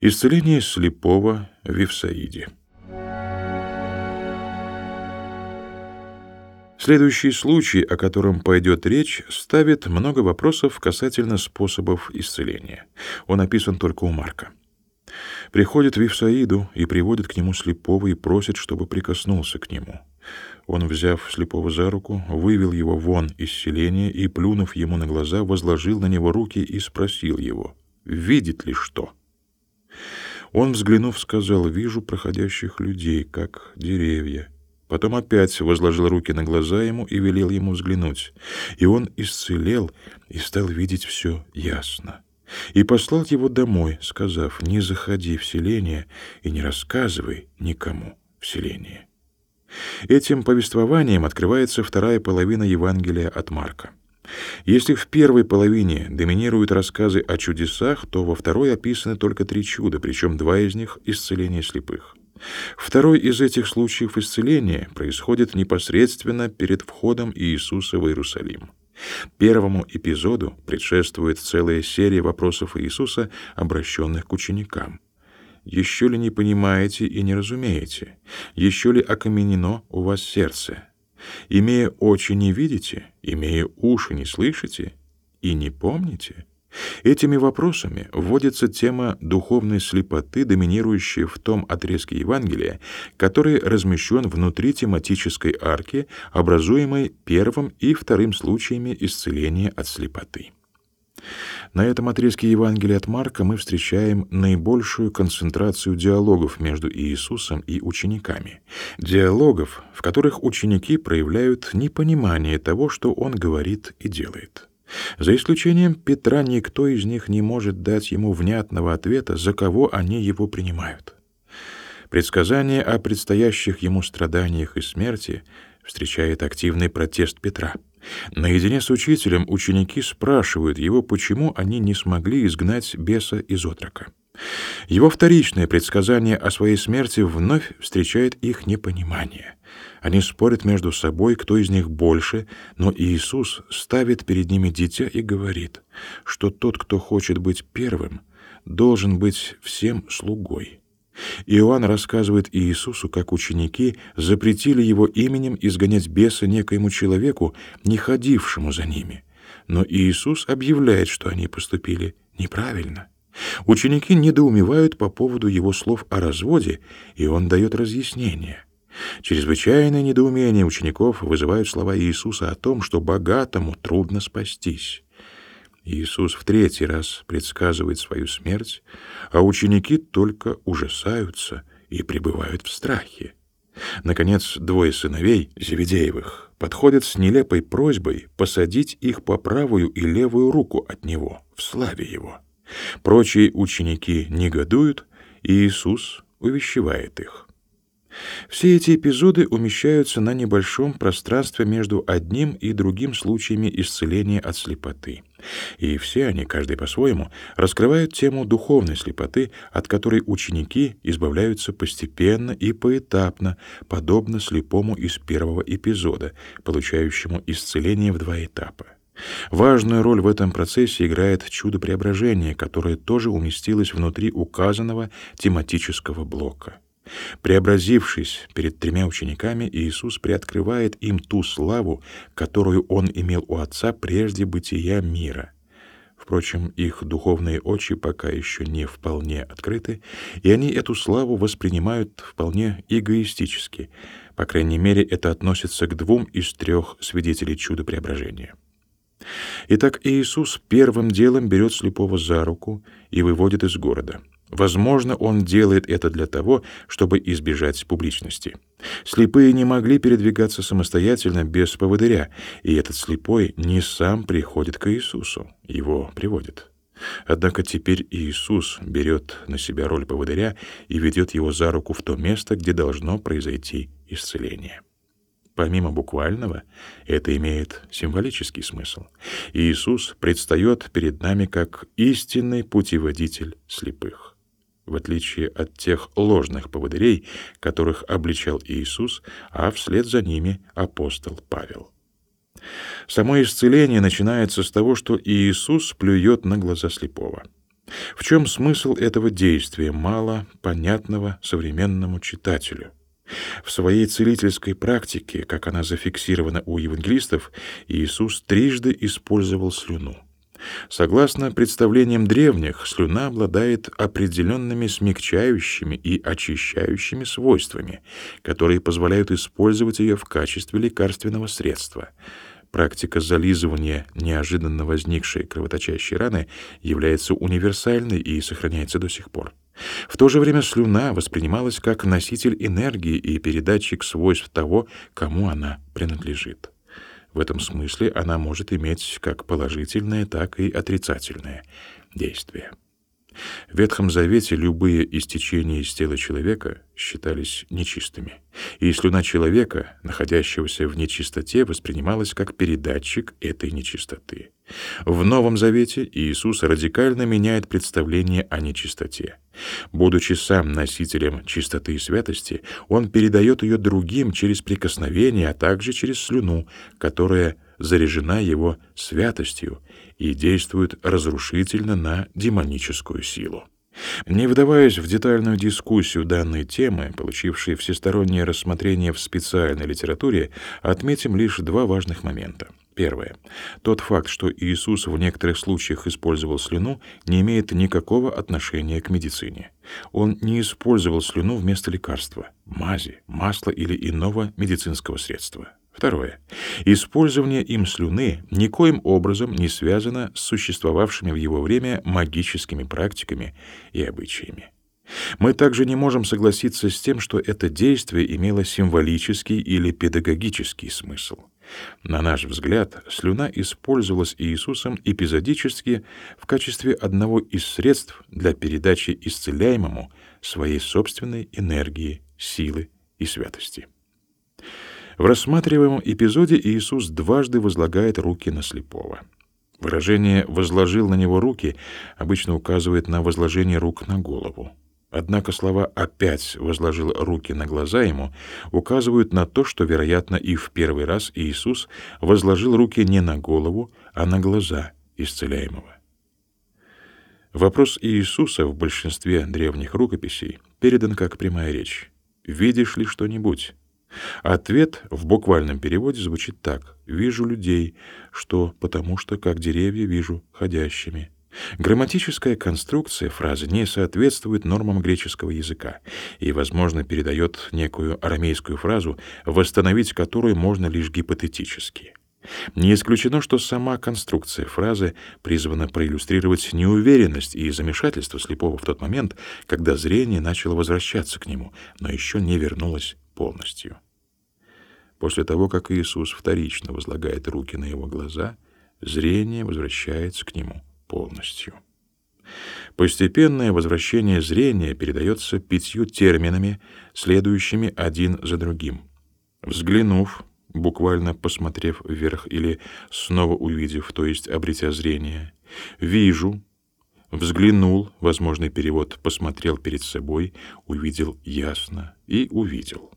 Исцеление слепого в Вифсаиде. Следующий случай, о котором пойдет речь, ставит много вопросов касательно способов исцеления. Он описан только у Марка. Приходит в Вифсаиду и приводит к нему слепого и просит, чтобы прикоснулся к нему. Он, взяв слепого за руку, вывел его вон из селения и, плюнув ему на глаза, возложил на него руки и спросил его, видит ли что. Он, взглянув, сказал, «Вижу проходящих людей, как деревья». Потом опять возложил руки на глаза ему и велел ему взглянуть. И он исцелел и стал видеть все ясно. И послал его домой, сказав, «Не заходи в селение и не рассказывай никому в селении». Этим повествованием открывается вторая половина Евангелия от Марка. Если в первой половине доминируют рассказы о чудесах, то во второй описаны только три чуда, причем два из них — исцеление слепых. Второй из этих случаев исцеления происходит непосредственно перед входом Иисуса в Иерусалим. Первому эпизоду предшествует целая серия вопросов Иисуса, обращенных к ученикам. «Еще ли не понимаете и не разумеете? Еще ли окаменено у вас сердце? Имея очи не видите, имея уши не слышите и не помните? Этими вопросами вводится тема духовной слепоты, доминирующая в том отрезке Евангелия, который размещен внутри тематической арки, образуемой первым и вторым случаями исцеления от слепоты. На этом отрезке Евангелия от Марка мы встречаем наибольшую концентрацию диалогов между Иисусом и учениками. Диалогов, в которых ученики проявляют непонимание того, что он говорит и делает. За исключением Петра никто из них не может дать ему внятного ответа, за кого они его принимают. Предсказание о предстоящих ему страданиях и смерти встречает активный протест Петра — Наедине с учителем ученики спрашивают его, почему они не смогли изгнать беса из отрока. Его вторичное предсказание о своей смерти вновь встречает их непонимание. Они спорят между собой, кто из них больше, но Иисус ставит перед ними дитя и говорит, что тот, кто хочет быть первым, должен быть всем слугой. Иоанн рассказывает Иисусу, как ученики запретили его именем изгонять беса некоему человеку, не ходившему за ними. Но Иисус объявляет, что они поступили неправильно. Ученики недоумевают по поводу его слов о разводе, и он дает разъяснение. Чрезвычайное недоумение учеников вызывают слова Иисуса о том, что богатому трудно спастись. Иисус в третий раз предсказывает свою смерть, а ученики только ужасаются и пребывают в страхе. Наконец, двое сыновей Зеведеевых подходят с нелепой просьбой посадить их по правую и левую руку от него в славе его. Прочие ученики негодуют, и Иисус увещевает их. Все эти эпизоды умещаются на небольшом пространстве между одним и другим случаями исцеления от слепоты. И все они, каждый по-своему, раскрывают тему духовной слепоты, от которой ученики избавляются постепенно и поэтапно, подобно слепому из первого эпизода, получающему исцеление в два этапа. Важную роль в этом процессе играет чудо преображения, которое тоже уместилось внутри указанного тематического блока. Преобразившись перед тремя учениками, Иисус приоткрывает им ту славу, которую Он имел у Отца прежде бытия мира. Впрочем, их духовные очи пока еще не вполне открыты, и они эту славу воспринимают вполне эгоистически. По крайней мере, это относится к двум из трех свидетелей чуда преображения. Итак, Иисус первым делом берет слепого за руку и выводит из города — Возможно, он делает это для того, чтобы избежать публичности. Слепые не могли передвигаться самостоятельно без поводыря, и этот слепой не сам приходит к Иисусу, его приводит. Однако теперь Иисус берет на себя роль поводыря и ведет его за руку в то место, где должно произойти исцеление. Помимо буквального, это имеет символический смысл. Иисус предстает перед нами как истинный путеводитель слепых в отличие от тех ложных поводырей, которых обличал Иисус, а вслед за ними апостол Павел. Само исцеление начинается с того, что Иисус плюет на глаза слепого. В чем смысл этого действия, мало понятного современному читателю? В своей целительской практике, как она зафиксирована у евангелистов, Иисус трижды использовал слюну. Согласно представлениям древних, слюна обладает определенными смягчающими и очищающими свойствами, которые позволяют использовать ее в качестве лекарственного средства. Практика зализывания неожиданно возникшей кровоточащей раны является универсальной и сохраняется до сих пор. В то же время слюна воспринималась как носитель энергии и передатчик свойств того, кому она принадлежит. В этом смысле она может иметь как положительное, так и отрицательное действие. В Ветхом Завете любые истечения из тела человека считались нечистыми, и слюна человека, находящегося в нечистоте, воспринималась как передатчик этой нечистоты. В Новом Завете Иисус радикально меняет представление о нечистоте. Будучи сам носителем чистоты и святости, он передает ее другим через прикосновение, а также через слюну, которая заряжена его святостью и действует разрушительно на демоническую силу. Не вдаваясь в детальную дискуссию данной темы, получившей всестороннее рассмотрение в специальной литературе, отметим лишь два важных момента. Первое. Тот факт, что Иисус в некоторых случаях использовал слюну, не имеет никакого отношения к медицине. Он не использовал слюну вместо лекарства, мази, масла или иного медицинского средства. Второе. Использование им слюны никоим образом не связано с существовавшими в его время магическими практиками и обычаями. Мы также не можем согласиться с тем, что это действие имело символический или педагогический смысл. На наш взгляд, слюна использовалась Иисусом эпизодически в качестве одного из средств для передачи исцеляемому своей собственной энергии, силы и святости. В рассматриваемом эпизоде Иисус дважды возлагает руки на слепого. Выражение «возложил на него руки» обычно указывает на возложение рук на голову. Однако слова «опять возложил руки на глаза ему» указывают на то, что, вероятно, и в первый раз Иисус возложил руки не на голову, а на глаза исцеляемого. Вопрос Иисуса в большинстве древних рукописей передан как прямая речь. «Видишь ли что-нибудь?» Ответ в буквальном переводе звучит так: вижу людей, что потому что как деревья вижу ходящими. Грамматическая конструкция фразы не соответствует нормам греческого языка и, возможно, передает некую арамейскую фразу, восстановить которую можно лишь гипотетически. Не исключено, что сама конструкция фразы призвана проиллюстрировать неуверенность и замешательство слепого в тот момент, когда зрение начало возвращаться к нему, но еще не вернулось полностью. После того, как Иисус вторично возлагает руки на его глаза, зрение возвращается к нему полностью. Постепенное возвращение зрения передается пятью терминами, следующими один за другим. Взглянув, буквально посмотрев вверх или снова увидев, то есть обретя зрение, вижу, взглянул, возможный перевод посмотрел перед собой, увидел ясно и увидел.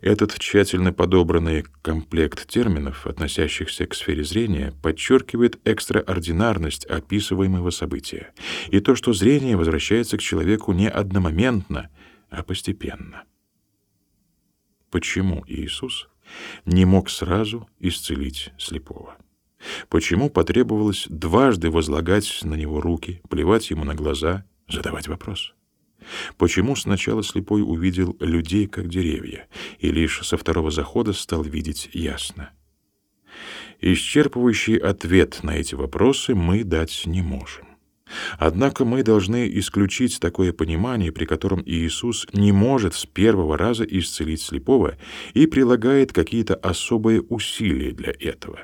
Этот тщательно подобранный комплект терминов, относящихся к сфере зрения, подчеркивает экстраординарность описываемого события и то, что зрение возвращается к человеку не одномоментно, а постепенно. Почему Иисус не мог сразу исцелить слепого? Почему потребовалось дважды возлагать на него руки, плевать ему на глаза, задавать вопрос? Почему сначала слепой увидел людей как деревья, и лишь со второго захода стал видеть ясно? Исчерпывающий ответ на эти вопросы мы дать не можем. Однако мы должны исключить такое понимание, при котором Иисус не может с первого раза исцелить слепого и прилагает какие-то особые усилия для этого.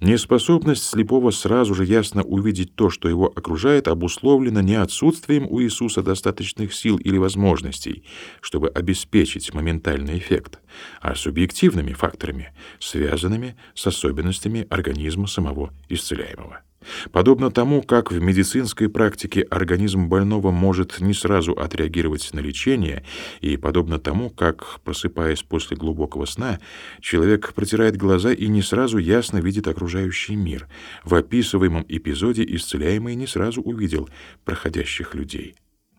Неспособность слепого сразу же ясно увидеть то, что его окружает, обусловлена не отсутствием у Иисуса достаточных сил или возможностей, чтобы обеспечить моментальный эффект, а субъективными факторами, связанными с особенностями организма самого исцеляемого. Подобно тому, как в медицинской практике организм больного может не сразу отреагировать на лечение, и подобно тому, как, просыпаясь после глубокого сна, человек протирает глаза и не сразу ясно видит окружающий мир, в описываемом эпизоде исцеляемый не сразу увидел проходящих людей.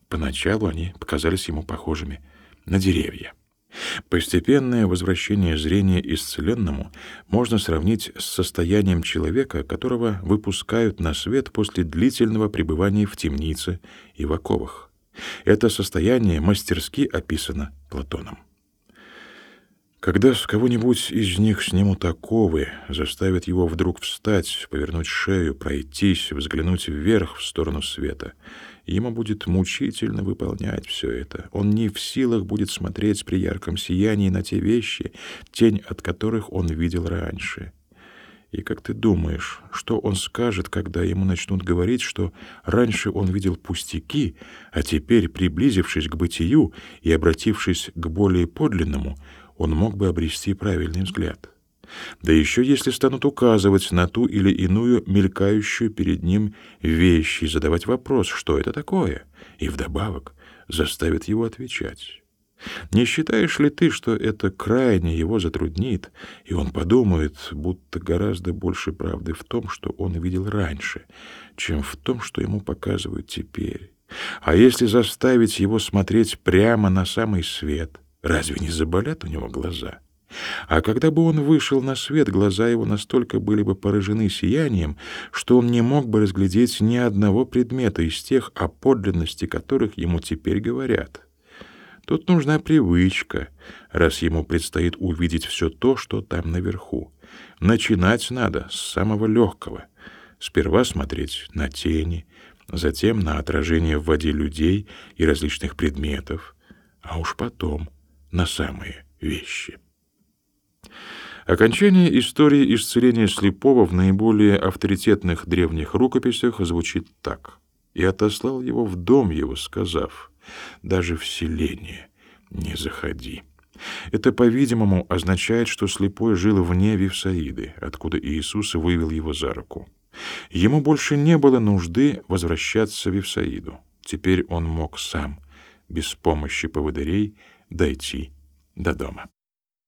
Поначалу они показались ему похожими на деревья. Постепенное возвращение зрения исцеленному можно сравнить с состоянием человека, которого выпускают на свет после длительного пребывания в темнице и в оковах. Это состояние мастерски описано Платоном. Когда с кого-нибудь из них снимут оковы, заставят его вдруг встать, повернуть шею, пройтись, взглянуть вверх в сторону света — Ему будет мучительно выполнять все это. Он не в силах будет смотреть при ярком сиянии на те вещи, тень от которых он видел раньше. И как ты думаешь, что он скажет, когда ему начнут говорить, что раньше он видел пустяки, а теперь, приблизившись к бытию и обратившись к более подлинному, он мог бы обрести правильный взгляд? Да еще если станут указывать на ту или иную мелькающую перед ним вещь и задавать вопрос, что это такое, и вдобавок заставят его отвечать. Не считаешь ли ты, что это крайне его затруднит, и он подумает, будто гораздо больше правды в том, что он видел раньше, чем в том, что ему показывают теперь? А если заставить его смотреть прямо на самый свет, разве не заболят у него глаза? А когда бы он вышел на свет, глаза его настолько были бы поражены сиянием, что он не мог бы разглядеть ни одного предмета из тех, о подлинности которых ему теперь говорят. Тут нужна привычка, раз ему предстоит увидеть все то, что там наверху. Начинать надо с самого легкого. Сперва смотреть на тени, затем на отражение в воде людей и различных предметов, а уж потом на самые вещи. Окончание истории исцеления слепого в наиболее авторитетных древних рукописях звучит так. «И отослал его в дом его, сказав, даже в селение не заходи». Это, по-видимому, означает, что слепой жил вне Вифсаиды, откуда Иисус вывел его за руку. Ему больше не было нужды возвращаться в Вифсаиду. Теперь он мог сам, без помощи поводырей, дойти до дома.